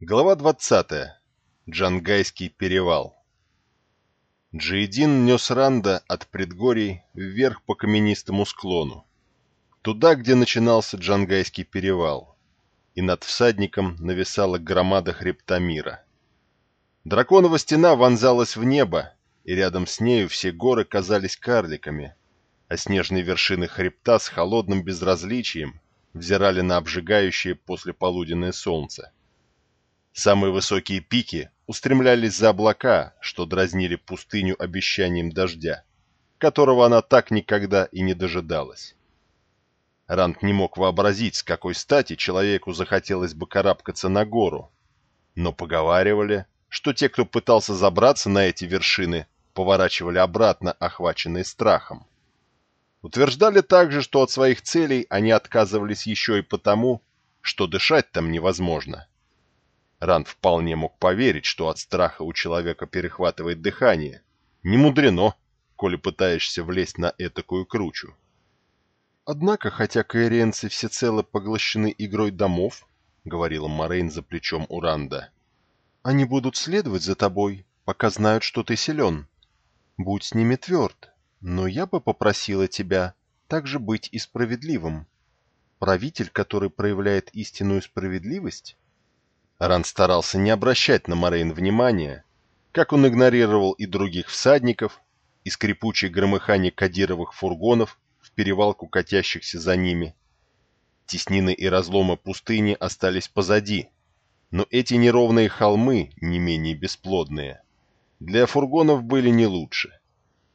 Глава 20. Джангайский перевал. Джейдин нес Ранда от предгорий вверх по каменистому склону, туда, где начинался Джангайский перевал, и над всадником нависала громада хребта мира. Драконова стена вонзалась в небо, и рядом с нею все горы казались карликами, а снежные вершины хребта с холодным безразличием взирали на обжигающее послеполуденное солнце. Самые высокие пики устремлялись за облака, что дразнили пустыню обещанием дождя, которого она так никогда и не дожидалась. Рант не мог вообразить, с какой стати человеку захотелось бы карабкаться на гору, но поговаривали, что те, кто пытался забраться на эти вершины, поворачивали обратно, охваченные страхом. Утверждали также, что от своих целей они отказывались еще и потому, что дышать там невозможно. Ранд вполне мог поверить, что от страха у человека перехватывает дыхание. Не мудрено, коли пытаешься влезть на этакую кручу. Однако, хотя каэриенцы всецело поглощены игрой домов, — говорила Морейн за плечом Уранда, — они будут следовать за тобой, пока знают, что ты силен. Будь с ними тверд, но я бы попросила тебя также быть и справедливым. Правитель, который проявляет истинную справедливость, Ран старался не обращать на Морейн внимания, как он игнорировал и других всадников, и скрипучее громыхание кадировых фургонов в перевалку катящихся за ними. Теснины и разломы пустыни остались позади, но эти неровные холмы, не менее бесплодные, для фургонов были не лучше.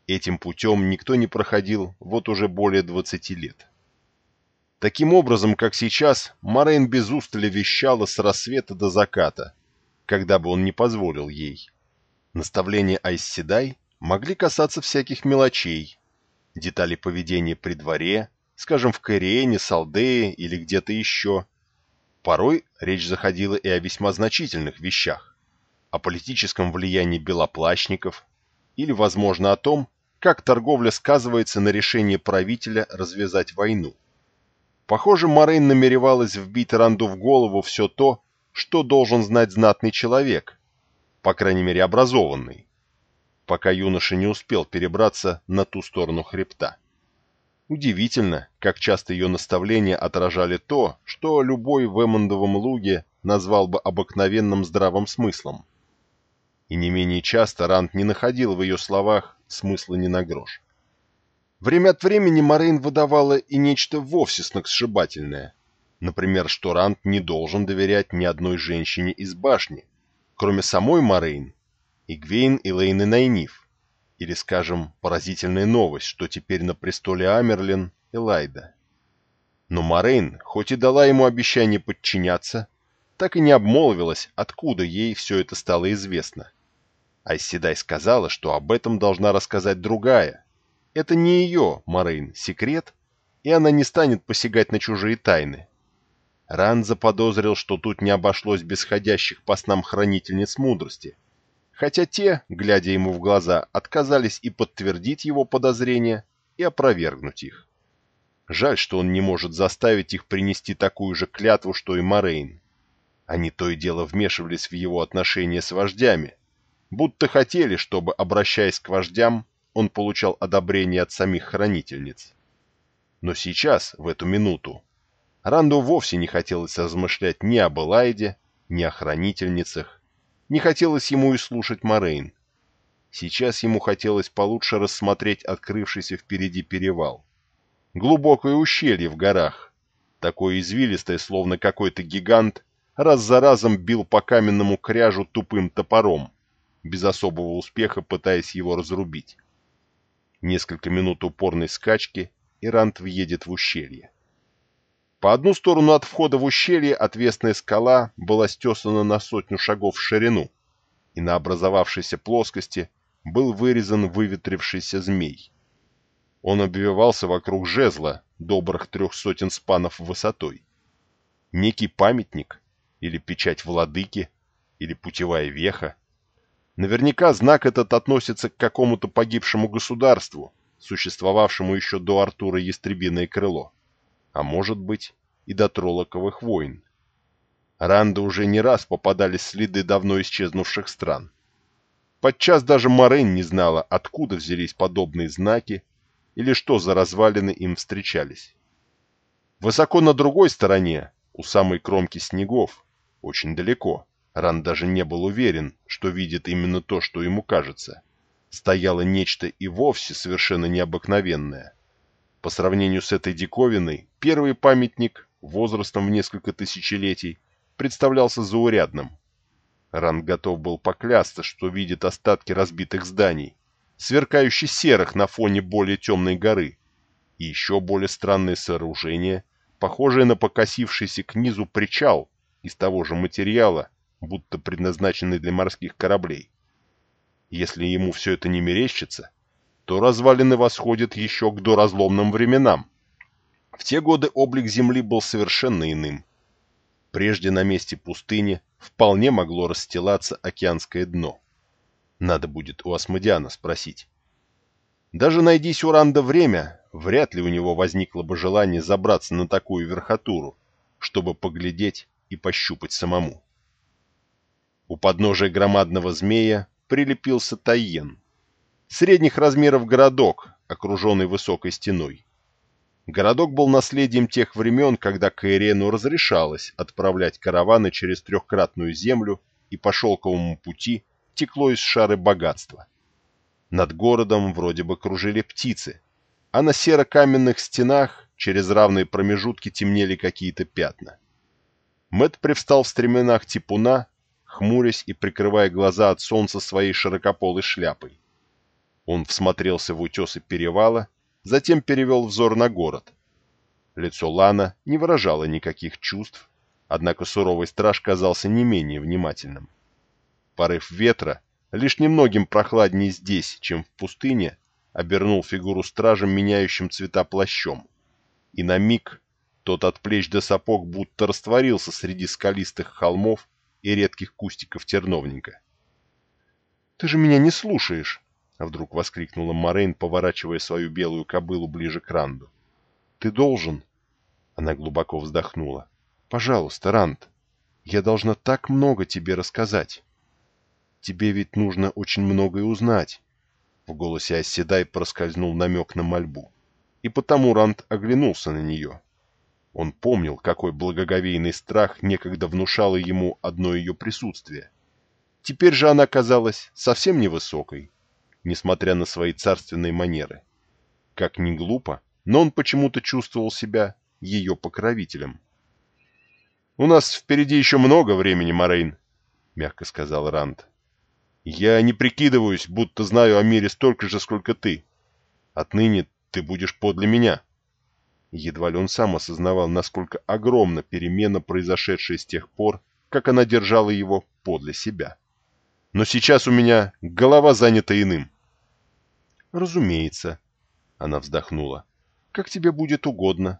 Этим путем никто не проходил вот уже более 20 лет. Таким образом, как сейчас, Морейн без устали вещала с рассвета до заката, когда бы он не позволил ей. Наставления Айсседай могли касаться всяких мелочей, деталей поведения при дворе, скажем, в Кориэне, Салдее или где-то еще. Порой речь заходила и о весьма значительных вещах, о политическом влиянии белоплащников или, возможно, о том, как торговля сказывается на решении правителя развязать войну. Похоже, Морейн намеревалась вбить Ранду в голову все то, что должен знать знатный человек, по крайней мере образованный, пока юноша не успел перебраться на ту сторону хребта. Удивительно, как часто ее наставления отражали то, что любой в Эммондовом луге назвал бы обыкновенным здравым смыслом. И не менее часто Ранд не находил в ее словах смысла ни на грош. Время от времени Морейн выдавала и нечто вовсе сногсшибательное. Например, что Ранд не должен доверять ни одной женщине из башни, кроме самой Морейн, Эгвейн, Илэйн и Найнив. Или, скажем, поразительная новость, что теперь на престоле Амерлин Элайда. Но Морейн, хоть и дала ему обещание подчиняться, так и не обмолвилась, откуда ей все это стало известно. Айседай сказала, что об этом должна рассказать другая, это не ее, Морейн, секрет, и она не станет посягать на чужие тайны. Ран заподозрил, что тут не обошлось без ходящих по снам хранительниц мудрости, хотя те, глядя ему в глаза, отказались и подтвердить его подозрения, и опровергнуть их. Жаль, что он не может заставить их принести такую же клятву, что и Морейн. Они то и дело вмешивались в его отношения с вождями, будто хотели, чтобы, обращаясь к вождям, он получал одобрение от самих хранительниц. Но сейчас, в эту минуту, Ранду вовсе не хотелось размышлять ни об Элайде, ни о хранительницах, не хотелось ему и слушать Морейн. Сейчас ему хотелось получше рассмотреть открывшийся впереди перевал. Глубокое ущелье в горах, такое извилистое, словно какой-то гигант, раз за разом бил по каменному кряжу тупым топором, без особого успеха пытаясь его разрубить. Несколько минут упорной скачки, и Рант въедет в ущелье. По одну сторону от входа в ущелье отвесная скала была стесана на сотню шагов в ширину, и на образовавшейся плоскости был вырезан выветрившийся змей. Он обвивался вокруг жезла, добрых трех сотен спанов высотой. Некий памятник, или печать владыки, или путевая веха. Наверняка знак этот относится к какому-то погибшему государству, существовавшему еще до Артура Ястребиное крыло, а может быть и до Тролоковых войн. Ранда уже не раз попадались следы давно исчезнувших стран. Подчас даже Морейн не знала, откуда взялись подобные знаки или что за развалины им встречались. Высоко на другой стороне, у самой кромки снегов, очень далеко, Ран даже не был уверен, что видит именно то, что ему кажется. Стояло нечто и вовсе совершенно необыкновенное. По сравнению с этой диковиной, первый памятник, возрастом в несколько тысячелетий, представлялся заурядным. Ран готов был поклясться, что видит остатки разбитых зданий, сверкающих серых на фоне более темной горы, и еще более странные сооружения, похожие на покосившийся к низу причал из того же материала, будто предназначенный для морских кораблей. Если ему все это не мерещится, то развалины восходят еще к доразломным временам. В те годы облик Земли был совершенно иным. Прежде на месте пустыни вполне могло расстилаться океанское дно. Надо будет у Асмодиана спросить. Даже найдись у Ранда время, вряд ли у него возникло бы желание забраться на такую верхотуру, чтобы поглядеть и пощупать самому. У подножия громадного змея прилепился Тайен. Средних размеров городок, окруженный высокой стеной. Городок был наследием тех времен, когда Каирену разрешалось отправлять караваны через трехкратную землю и по шелковому пути текло из шары богатства. Над городом вроде бы кружили птицы, а на серо-каменных стенах через равные промежутки темнели какие-то пятна. Мэт привстал в стременах типуна, хмурясь и прикрывая глаза от солнца своей широкополой шляпой. Он всмотрелся в утесы перевала затем перевел взор на город. Лицо Лана не выражало никаких чувств, однако суровый страж казался не менее внимательным. Порыв ветра, лишь немногим прохладнее здесь, чем в пустыне, обернул фигуру стража меняющим цвета плащом. И на миг тот от плеч до сапог будто растворился среди скалистых холмов и редких кустиков терновника. «Ты же меня не слушаешь!» — вдруг воскликнула Морейн, поворачивая свою белую кобылу ближе к Ранду. «Ты должен...» Она глубоко вздохнула. «Пожалуйста, Ранд, я должна так много тебе рассказать. Тебе ведь нужно очень многое узнать». В голосе Оседай проскользнул намек на мольбу. И потому Ранд оглянулся на нее. Он помнил, какой благоговейный страх некогда внушало ему одно ее присутствие. Теперь же она казалась совсем невысокой, несмотря на свои царственные манеры. Как ни глупо, но он почему-то чувствовал себя ее покровителем. «У нас впереди еще много времени, Морейн», — мягко сказал Ранд. «Я не прикидываюсь, будто знаю о мире столько же, сколько ты. Отныне ты будешь подле меня». Едва ли он сам осознавал, насколько огромна перемена, произошедшая с тех пор, как она держала его подле себя. Но сейчас у меня голова занята иным. Разумеется. Она вздохнула. Как тебе будет угодно.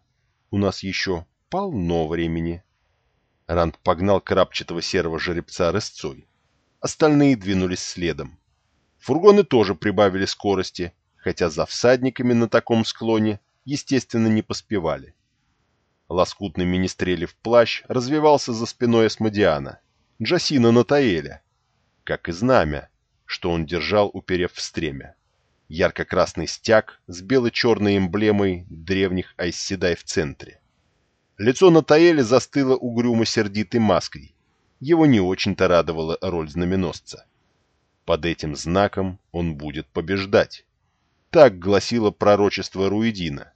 У нас еще полно времени. Ранд погнал крапчатого серого жеребца рысцой. Остальные двинулись следом. Фургоны тоже прибавили скорости, хотя за всадниками на таком склоне, естественно, не поспевали. Лоскутный министрелев плащ развивался за спиной Асмодиана, Джасина Натаэля, как и знамя, что он держал, уперев в стремя. Ярко-красный стяг с бело-черной эмблемой древних Айсседай в центре. Лицо Натаэля застыло угрюмо-сердитой маской. Его не очень-то радовала роль знаменосца. Под этим знаком он будет побеждать. Так гласило пророчество Руидина.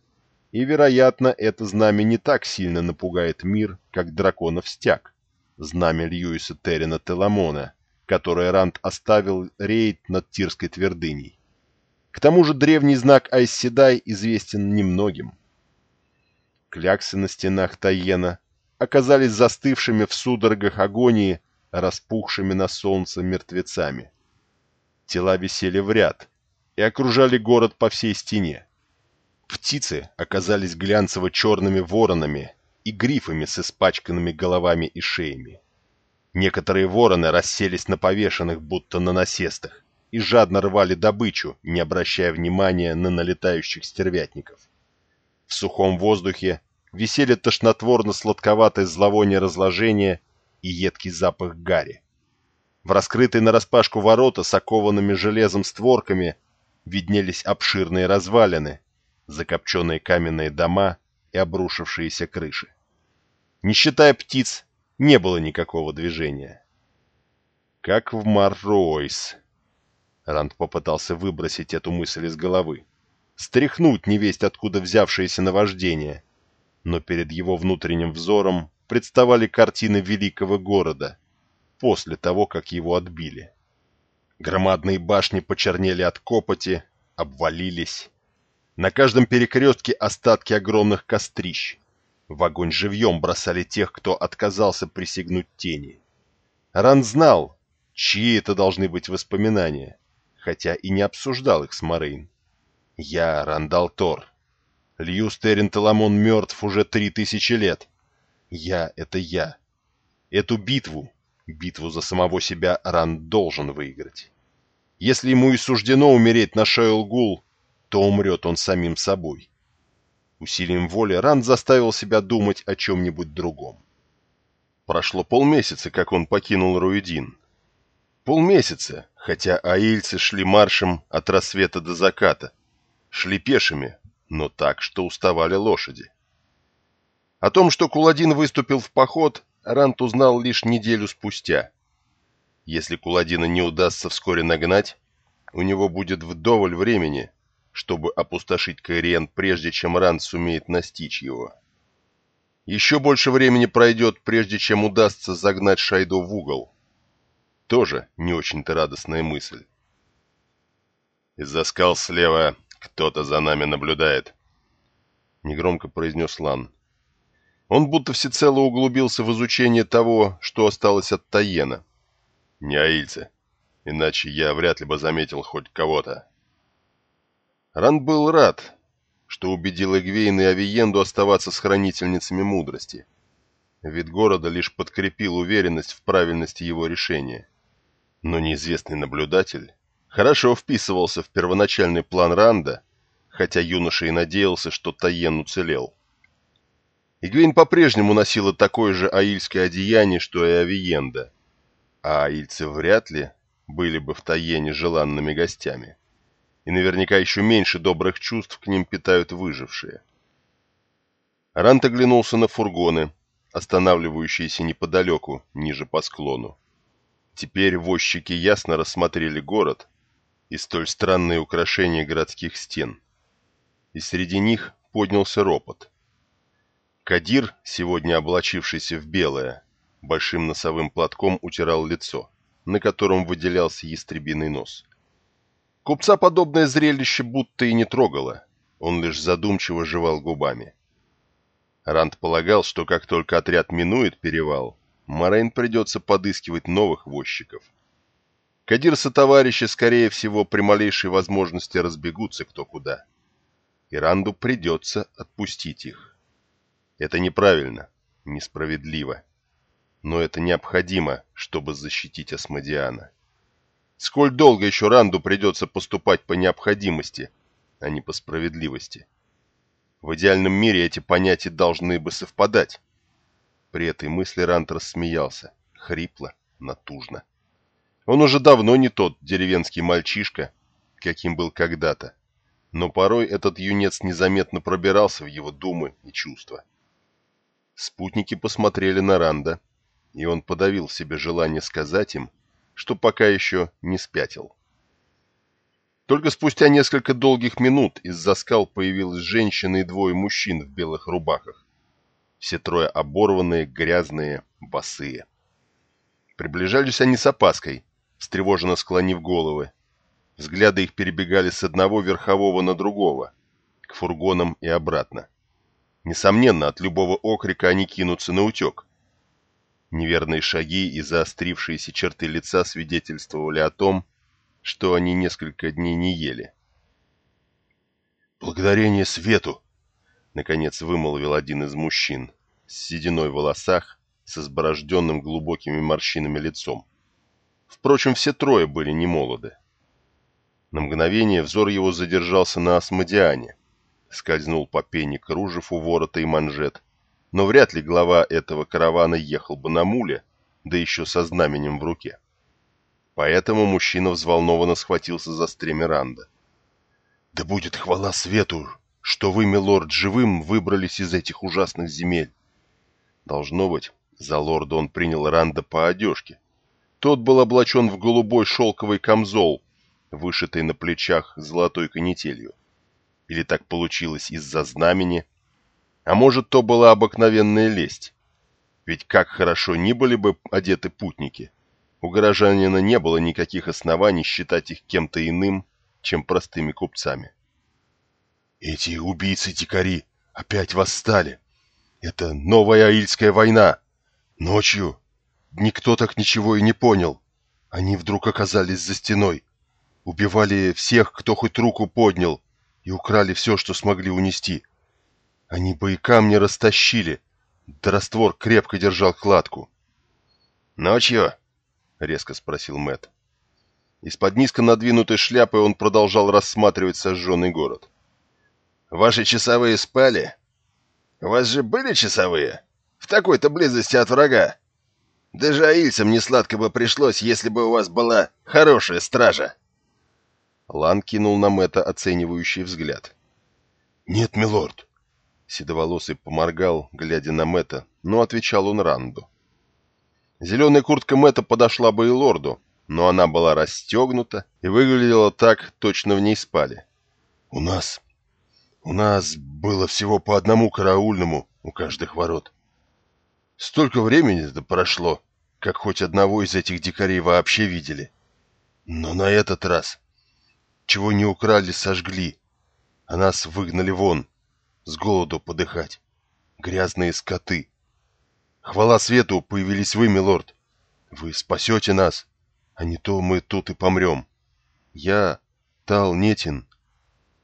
И, вероятно, это знамя не так сильно напугает мир, как драконов стяг. Знамя Льюиса Террина Теламона, которое Ранд оставил рейд над Тирской твердыней. К тому же древний знак Айсседай известен немногим. Кляксы на стенах Тайена оказались застывшими в судорогах агонии, распухшими на солнце мертвецами. Тела висели в ряд и окружали город по всей стене. Птицы оказались глянцево-черными воронами и грифами с испачканными головами и шеями. Некоторые вороны расселись на повешенных, будто на насестах, и жадно рвали добычу, не обращая внимания на налетающих стервятников. В сухом воздухе висели тошнотворно-сладковатое зловоние разложения и едкий запах гари. В раскрытые нараспашку ворота с окованными железом створками виднелись обширные развалины, закопченные каменные дома и обрушившиеся крыши. Не считая птиц, не было никакого движения. Как в Марройс. Ранд попытался выбросить эту мысль из головы. Стряхнуть невесть, откуда взявшееся наваждение. Но перед его внутренним взором представали картины великого города после того, как его отбили. Громадные башни почернели от копоти, обвалились. На каждом перекрестке остатки огромных кострищ. В огонь живьем бросали тех, кто отказался присягнуть тени. Ран знал, чьи это должны быть воспоминания, хотя и не обсуждал их с Морейн. Я, Ранд ал'Тор. Льюс Тэрин Теламон мертв уже три тысячи лет. Я — это я. Эту битву, битву за самого себя, Ранд должен выиграть. Если ему и суждено умереть на Шайол Гул, то умрет он самим собой. Усилием воли Ранд заставил себя думать о чем-нибудь другом. Прошло полмесяца, как он покинул Руидин. Полмесяца, хотя аильцы шли маршем от рассвета до заката. Шли пешими, но так, что уставали лошади. О том, что Куладин выступил в поход, Рант узнал лишь неделю спустя. Если Куладина не удастся вскоре нагнать, у него будет вдоволь времени, чтобы опустошить Каириен, прежде чем Рант сумеет настичь его. Еще больше времени пройдет, прежде чем удастся загнать Шайдо в угол. Тоже не очень-то радостная мысль. Из-за скал слева кто-то за нами наблюдает, — негромко произнес Лан. Он будто всецело углубился в изучение того, что осталось от Таена. Не аильцы, иначе я вряд ли бы заметил хоть кого-то. Ран был рад, что убедил Эгвейн и Авиенду оставаться с хранительницами мудрости. Вид города лишь подкрепил уверенность в правильности его решения. Но неизвестный наблюдатель хорошо вписывался в первоначальный план Ранда, хотя юноша и надеялся, что Таен уцелел. Игвейн по-прежнему носила такое же аильское одеяние, что и Авиенда, а аильцы вряд ли были бы в Таене желанными гостями. И наверняка еще меньше добрых чувств к ним питают выжившие. Рант оглянулся на фургоны, останавливающиеся неподалеку, ниже по склону. Теперь возчики ясно рассмотрели город и столь странные украшения городских стен. И среди них поднялся ропот. Кадир, сегодня облачившийся в белое, большим носовым платком утирал лицо, на котором выделялся ястребиный нос. Купца подобное зрелище будто и не трогало, он лишь задумчиво жевал губами. Ранд полагал, что как только отряд минует перевал, Морейн придется подыскивать новых возчиков. Кадир со товарищи, скорее всего, при малейшей возможности разбегутся кто куда. И Ранду придется отпустить их. Это неправильно, несправедливо. Но это необходимо, чтобы защитить Асмодиана. Сколь долго еще Ранду придется поступать по необходимости, а не по справедливости? В идеальном мире эти понятия должны бы совпадать. При этой мысли Ранд рассмеялся, хрипло, натужно. Он уже давно не тот деревенский мальчишка, каким был когда-то, но порой этот юнец незаметно пробирался в его думы и чувства. Спутники посмотрели на Ранда, и он подавил себе желание сказать им, что пока еще не спятил. Только спустя несколько долгих минут из-за скал появилась женщина и двое мужчин в белых рубахах. Все трое оборванные, грязные, босые. Приближались они с опаской, встревоженно склонив головы. Взгляды их перебегали с одного верхового на другого, к фургонам и обратно. Несомненно, от любого окрика они кинутся на утек. Неверные шаги и заострившиеся черты лица свидетельствовали о том, что они несколько дней не ели. «Благодарение свету!» — наконец вымолвил один из мужчин, с сединой в волосах, с изборожденным глубокими морщинами лицом. Впрочем, все трое были немолоды. На мгновение взор его задержался на Асмодиане — скользнул по пене кружев у ворота и манжет, но вряд ли глава этого каравана ехал бы на муле, да еще со знаменем в руке. Поэтому мужчина взволнованно схватился за стремя Ранда. «Да будет хвала свету, что вы, милорд, живым выбрались из этих ужасных земель!» Должно быть, за лорда он принял Ранда по одежке. Тот был облачен в голубой шелковый камзол, вышитый на плечах золотой канителью. Или так получилось из-за знамени, а может, то была обыкновенная лесть. Ведь как хорошо ни были бы одеты путники, у горожанина не было никаких оснований считать их кем-то иным, чем простыми купцами. «Эти убийцы-дикари опять восстали. Это новая Аильская война. Ночью никто так ничего и не понял. Они вдруг оказались за стеной. Убивали всех, кто хоть руку поднял, и украли все, что смогли унести. Они бы и камни растащили, да раствор крепко держал кладку. «Ночью?» — резко спросил Мэт. Из-под низко надвинутой шляпы он продолжал рассматривать сожженный город. «Ваши часовые спали? У вас же были часовые? В такой-то близости от врага? Даже аильцам не сладко бы пришлось, если бы у вас была хорошая стража!» Лан кинул на Мэтта оценивающий взгляд. «Нет, милорд!» Седоволосый поморгал, глядя на Мэтта, но отвечал он Ранду. Зеленая куртка Мэтта подошла бы и лорду, но она была расстегнута и выглядела так, точно в ней спали. «У нас... у нас было всего по одному караульному у каждых ворот. Столько времени-то прошло, как хоть одного из этих дикарей вообще видели. Но на этот раз... Чего не украли, сожгли, а нас выгнали вон, с голоду подыхать. Грязные скоты». Хвала свету, появились вы, милорд. Вы спасете нас, а не то мы тут и помрем. Я Тал Нетин.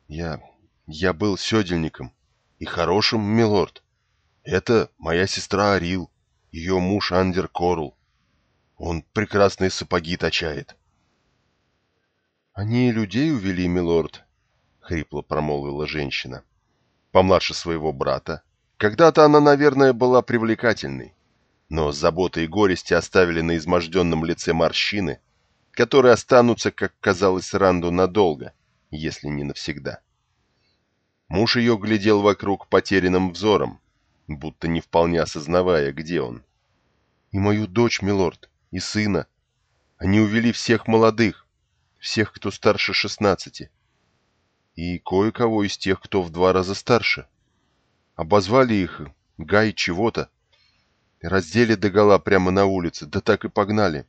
Я... я был седельником. И хорошим, милорд. Это моя сестра Арил, ее муж Андер Корл. Он прекрасные сапоги точает. «Они людей увели, милорд», — хрипло промолвила женщина. «Помладше своего брата, когда-то она, наверное, была привлекательной, но заботы и горести оставили на изможденном лице морщины, которые останутся, как казалось Ранду, надолго, если не навсегда. Муж ее глядел вокруг потерянным взором, будто не вполне осознавая, где он. «И мою дочь, милорд, и сына. Они увели всех молодых, всех, кто старше шестнадцати, и кое-кого из тех, кто в два раза старше». Обозвали их Гай чего-то. Раздели догола прямо на улице, да так и погнали.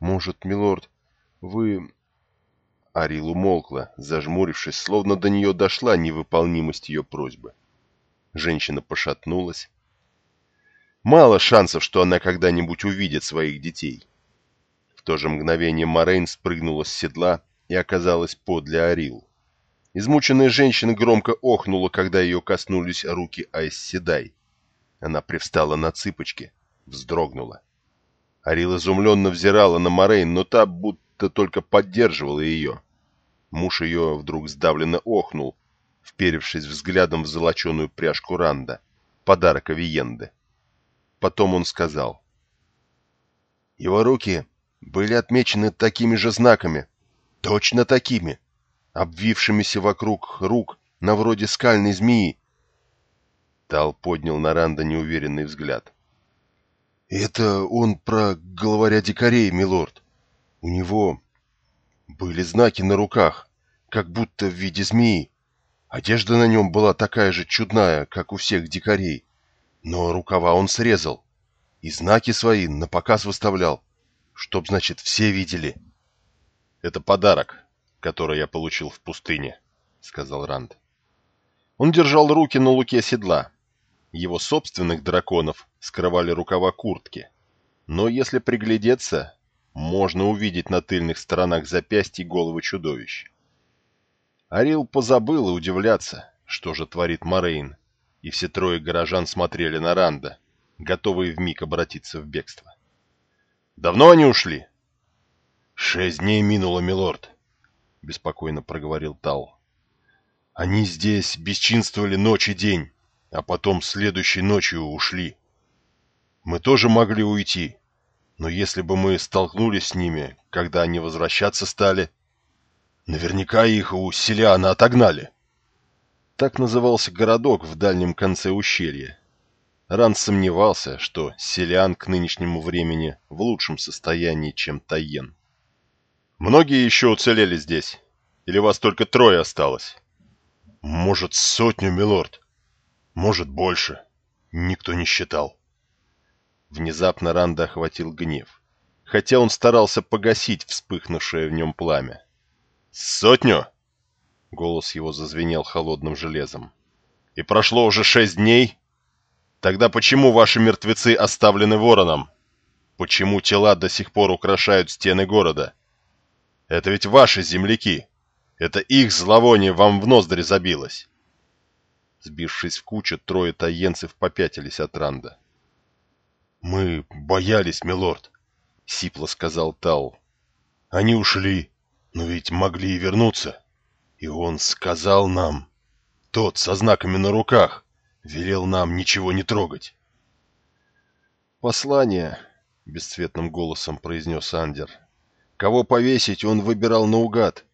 Может, милорд, вы...» Арил умолкла, зажмурившись, словно до нее дошла невыполнимость ее просьбы. Женщина пошатнулась. Мало шансов, что она когда-нибудь увидит своих детей. То же мгновение Морейн спрыгнула с седла и оказалась подле Арил. Измученная женщина громко охнула, когда ее коснулись руки Айс Седай. Она привстала на цыпочки, вздрогнула. Арил изумленно взирала на Морейн, но та будто только поддерживала ее. Муж ее вдруг сдавленно охнул, вперевшись взглядом в золоченую пряжку Ранда, подарок Авиенды. Потом он сказал. Его руки были отмечены такими же знаками, точно такими, обвившимися вокруг рук, на вроде скальной змеи. Тал поднял на Ранда неуверенный взгляд. «Это он про главаря дикарей, милорд. У него были знаки на руках, как будто в виде змеи. Одежда на нем была такая же чудная, как у всех дикарей, но рукава он срезал и знаки свои на показ выставлял, чтоб, значит, все видели». «Это подарок», который я получил в пустыне», — сказал Ранд. Он держал руки на луке седла. Его собственных драконов скрывали рукава куртки. Но если приглядеться, можно увидеть на тыльных сторонах запястья головы чудовищ. Арил позабыл и удивляться, что же творит Морейн, и все трое горожан смотрели на Ранда, готовые вмиг обратиться в бегство. «Давно они ушли?» «Шесть дней минуло, милорд», беспокойно проговорил Тал. Они здесь бесчинствовали ночь и день, а потом следующей ночью ушли. Мы тоже могли уйти. Но если бы мы столкнулись с ними, когда они возвращаться стали, наверняка их у Селиана отогнали. Так назывался городок в дальнем конце ущелья. Ран сомневался, что Селиан к нынешнему времени в лучшем состоянии, чем Тайен. «Многие еще уцелели здесь? Или вас только трое осталось?» «Может, сотню, милорд. Может, больше. Никто не считал». Внезапно Ранда охватил гнев, хотя он старался погасить вспыхнувшее в нем пламя. «Сотню?» — голос его зазвенел холодным железом. «И прошло уже шесть дней? Тогда почему ваши мертвецы оставлены вороном? Почему тела до сих пор украшают стены города? Это ведь ваши земляки. Это их зловоние вам в ноздри забилось». Сбившись в кучу, трое таенцев попятились от Ранда. «Мы боялись, милорд», — сипло сказал Тау. «Они ушли, но ведь могли и вернуться. И он сказал нам, тот со знаками на руках, велел нам ничего не трогать». «Послание», — бесцветным голосом произнес Андер. «Кого повесить, он выбирал наугад.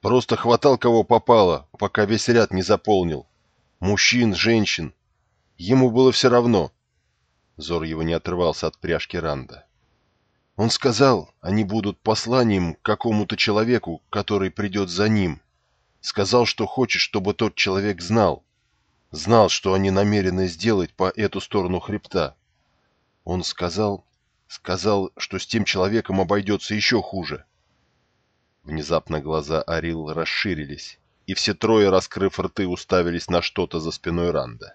Просто хватал кого попало, пока весь ряд не заполнил. Мужчин, женщин. Ему было все равно». Зор его не отрывался от пряжки Ранда. Он сказал, они будут посланием какому-то человеку, который придет за ним. Сказал, что хочет, чтобы тот человек знал. Знал, что они намерены сделать по эту сторону хребта. Он сказал, сказал, что с тем человеком обойдется еще хуже. Внезапно глаза Арил расширились, и все трое, раскрыв рты, уставились на что-то за спиной Ранда.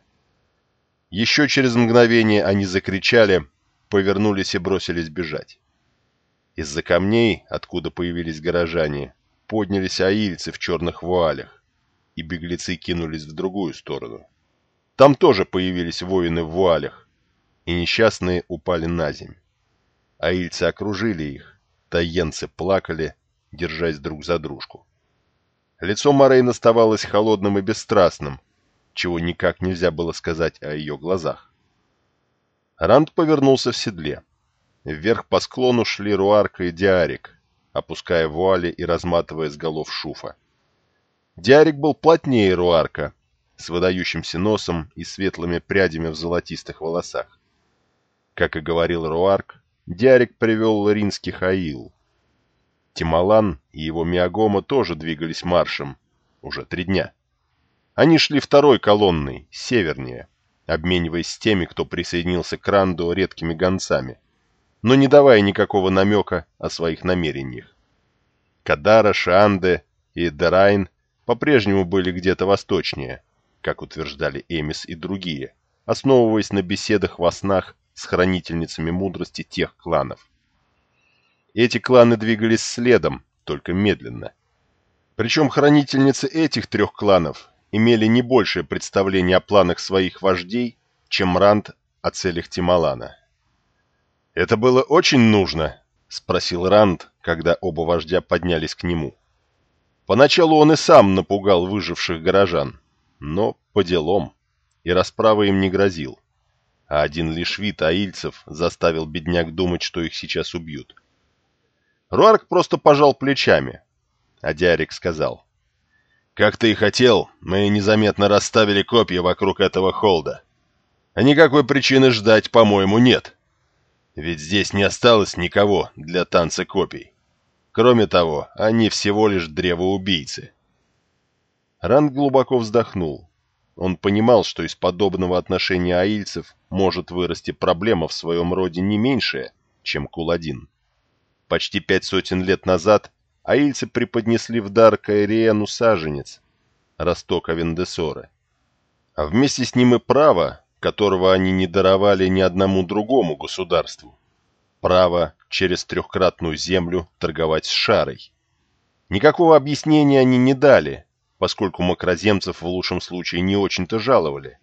Еще через мгновение они закричали, повернулись и бросились бежать. Из-за камней, откуда появились горожане, поднялись аильцы в черных вуалях, и беглецы кинулись в другую сторону. Там тоже появились воины в вуалях, и несчастные упали на земь. Аильцы окружили их, таенцы плакали, держась друг за дружку. Лицо Морейн оставалось холодным и бесстрастным, чего никак нельзя было сказать о ее глазах. Ранд повернулся в седле. Вверх по склону шли Руарка и Диарик, опуская вуали и разматывая с голов шуфа. Диарик был плотнее Руарка, с выдающимся носом и светлыми прядями в золотистых волосах. Как и говорил Руарк, Диарик привел ринский Хаил. Тималан и его Миагома тоже двигались маршем, уже три дня. Они шли второй колонной, севернее, обмениваясь с теми, кто присоединился к Ранду редкими гонцами, но не давая никакого намека о своих намерениях. Кадара, Шанде и Дерайн по-прежнему были где-то восточнее, как утверждали Эмис и другие, основываясь на беседах во снах с хранительницами мудрости тех кланов. Эти кланы двигались следом, только медленно. Причем хранительницы этих трех кланов имели не большее представление о планах своих вождей, чем Ранд о целях Тималана. «Это было очень нужно?» — спросил Ранд, когда оба вождя поднялись к нему. Поначалу он и сам напугал выживших горожан, но по делам, и расправа им не грозил. А один лишь вид аильцев заставил бедняк думать, что их сейчас убьют. Руарк просто пожал плечами, а Диарик сказал — как ты и хотел, мы незаметно расставили копья вокруг этого холда. А никакой причины ждать, по-моему, нет. Ведь здесь не осталось никого для танца копий. Кроме того, они всего лишь древоубийцы. Ранд глубоко вздохнул. Он понимал, что из подобного отношения аильцев может вырасти проблема в своем роде не меньшая, чем Куладин. Почти пять сотен лет назад аильцы преподнесли в дар Кайриену саженец, росток Авендесоры. А вместе с ним и право, которого они не даровали ни одному другому государству. Право через трехкратную землю торговать с шарой. Никакого объяснения они не дали, поскольку макроземцев в лучшем случае не очень-то жаловали.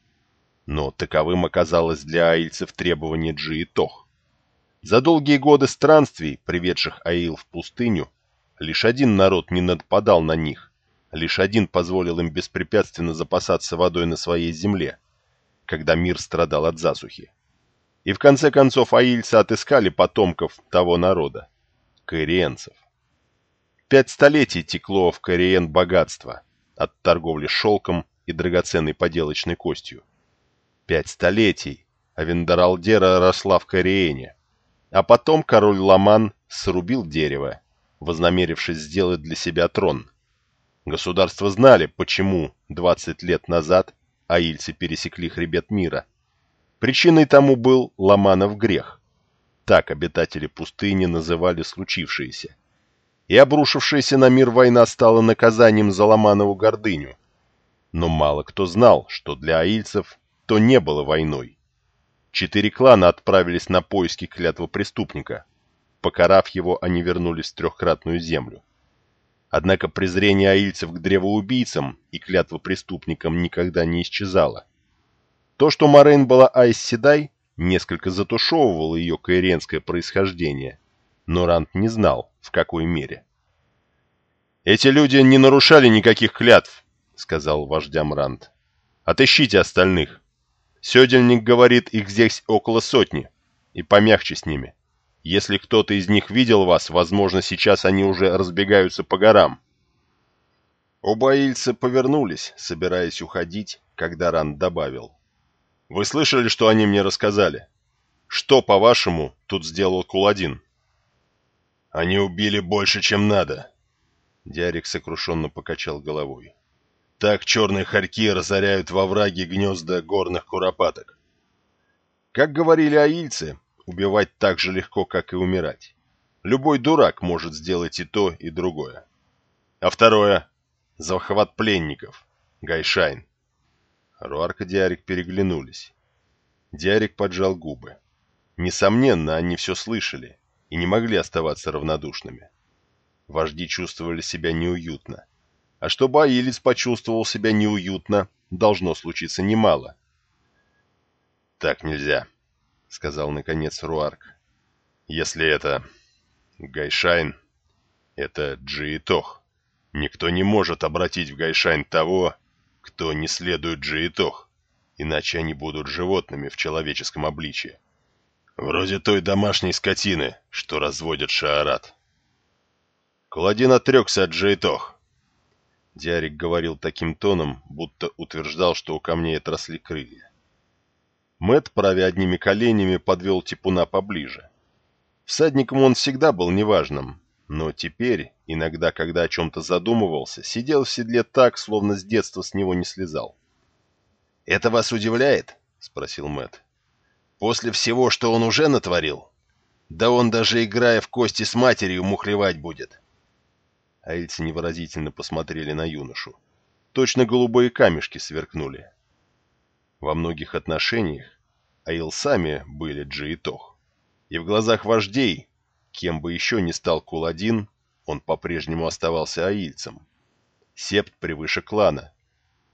Но таковым оказалось для аильцев требование Джи и Тох. За долгие годы странствий, приведших Аил в пустыню, Лишь один народ не нападал на них, лишь один позволил им беспрепятственно запасаться водой на своей земле, когда мир страдал от засухи. И в конце концов аильцы отыскали потомков того народа – каириенцев. Пять столетий текло в Каириен богатство от торговли шелком и драгоценной поделочной костью. Пять столетий Авендаралдера росла в Каириене, а потом король Ламан срубил дерево, вознамерившись сделать для себя трон. Государства знали, почему 20 лет назад аильцы пересекли хребет мира – Причиной тому был Ломанов грех. Так обитатели пустыни называли случившееся. И обрушившаяся на мир война стала наказанием за Ломанову гордыню. Но мало кто знал, что для аильцев то не было войной. Четыре клана отправились на поиски клятвы преступника. Покарав его, они вернулись в трехкратную землю. Однако презрение аильцев к древоубийцам и клятва преступникам никогда не исчезало. То, что Морейн была Айс Седай, несколько затушевывало ее каиренское происхождение, но Рант не знал, в какой мере. «Эти люди не нарушали никаких клятв», — сказал вождям Рант. «Отыщите остальных. Сёдельник говорит, их здесь около сотни, и помягче с ними. Если кто-то из них видел вас, возможно, сейчас они уже разбегаются по горам». Оба ильца повернулись, собираясь уходить, когда Рант добавил. Вы слышали, что они мне рассказали? Что, по-вашему, тут сделал Куладин? Они убили больше, чем надо. Диарик сокрушенно покачал головой. Так черные хорьки разоряют во враге гнезда горных куропаток. Как говорили аильцы, убивать так же легко, как и умирать. Любой дурак может сделать и то, и другое. А второе — захват пленников. Гайшайн. Руарк и Диарик переглянулись. Диарик поджал губы. Несомненно, они все слышали и не могли оставаться равнодушными. Вожди чувствовали себя неуютно. А чтобы Аилец почувствовал себя неуютно, должно случиться немало. «Так нельзя», — сказал наконец Руарк. «Если это Гайшайн, это Джиитох. Никто не может обратить в Гайшайн того, кто не следует Джиитох, иначе они будут животными в человеческом обличье. Вроде той домашней скотины, что разводят Шаарад. Куладин отрекся от Джиитох. Диарик говорил таким тоном, будто утверждал, что у камней отросли крылья. Мэт, правя одними коленями, подвел Типуна поближе. Всадником он всегда был неважным, но теперь, иногда, когда о чем-то задумывался, сидел в седле так, словно с детства с него не слезал. «Это вас удивляет?» — спросил Мэт. «После всего, что он уже натворил? Да он даже играя в кости с матерью мухлевать будет!» Аильцы невыразительно посмотрели на юношу. Точно голубые камешки сверкнули. Во многих отношениях Аил сами были Джиитох. И в глазах вождей Кем бы еще ни стал Куладин, он по-прежнему оставался аильцем. Септ превыше клана.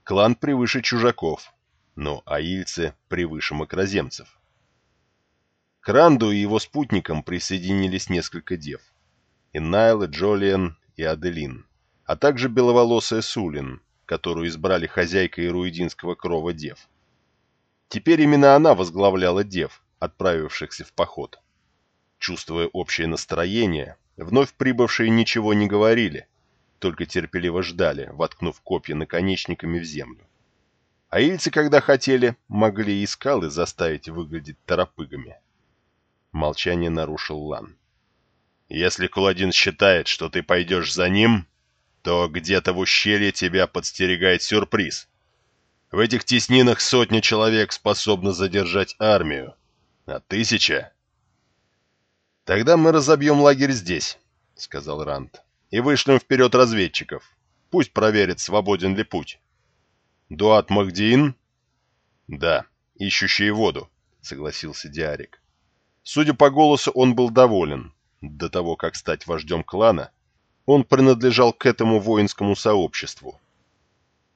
Клан превыше чужаков, но аильцы превыше макроземцев. К Ранду и его спутникам присоединились несколько дев. И Найл, и Джолиан, и Аделин, а также беловолосая Сулин, которую избрали хозяйкой ируидинского крова дев. Теперь именно она возглавляла дев, отправившихся в поход. Чувствуя общее настроение, вновь прибывшие ничего не говорили, только терпеливо ждали, воткнув копья наконечниками в землю. А ильцы, когда хотели, могли и скалы заставить выглядеть торопыгами. Молчание нарушил Лан. «Если Куладин считает, что ты пойдешь за ним, то где-то в ущелье тебя подстерегает сюрприз. В этих теснинах сотня человек способна задержать армию, а тысяча «Тогда мы разобьем лагерь здесь», — сказал Ранд, — «и вышлем вперед разведчиков. Пусть проверят, свободен ли путь». «Дуат Махдиин?» «Да, ищущие воду», — согласился Диарик. Судя по голосу, он был доволен. До того, как стать вождем клана, он принадлежал к этому воинскому сообществу.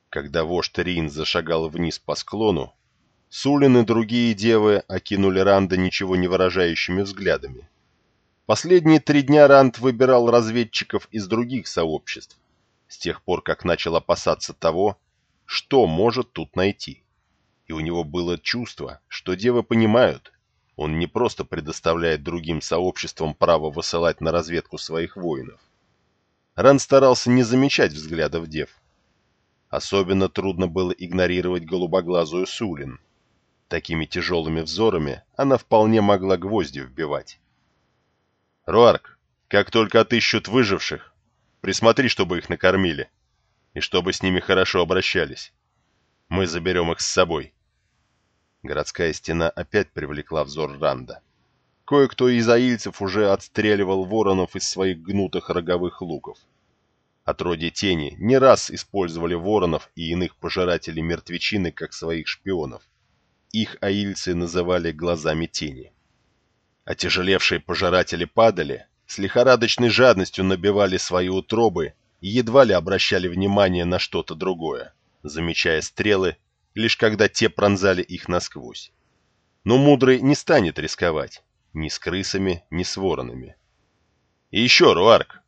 Когда вождь Рин зашагал вниз по склону, Сулин и другие девы окинули Ранда ничего не выражающими взглядами. Последние три дня Ранд выбирал разведчиков из других сообществ, с тех пор, как начал опасаться того, что может тут найти. И у него было чувство, что девы понимают, Он не просто предоставляет другим сообществам право высылать на разведку своих воинов. Ран старался не замечать взглядов дев. Особенно трудно было игнорировать голубоглазую Сулин. Такими тяжелыми взорами она вполне могла гвозди вбивать. «Руарк, как только отыщут выживших, присмотри, чтобы их накормили, и чтобы с ними хорошо обращались. Мы заберем их с собой». Городская стена опять привлекла взор Ранда. Кое-кто из аильцев уже отстреливал воронов из своих гнутых роговых луков. Отродье тени не раз использовали воронов и иных пожирателей мертвечины как своих шпионов. Их аильцы называли глазами тени. Отяжелевшие пожиратели падали, с лихорадочной жадностью набивали свои утробы и едва ли обращали внимание на что-то другое, замечая стрелы лишь когда те пронзали их насквозь. Но мудрый не станет рисковать ни с крысами, ни с воронами. И еще, Руарк,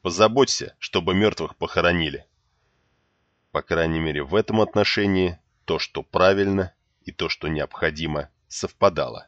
позаботься, чтобы мертвых похоронили. По крайней мере, в этом отношении то, что правильно и то, что необходимо, совпадало.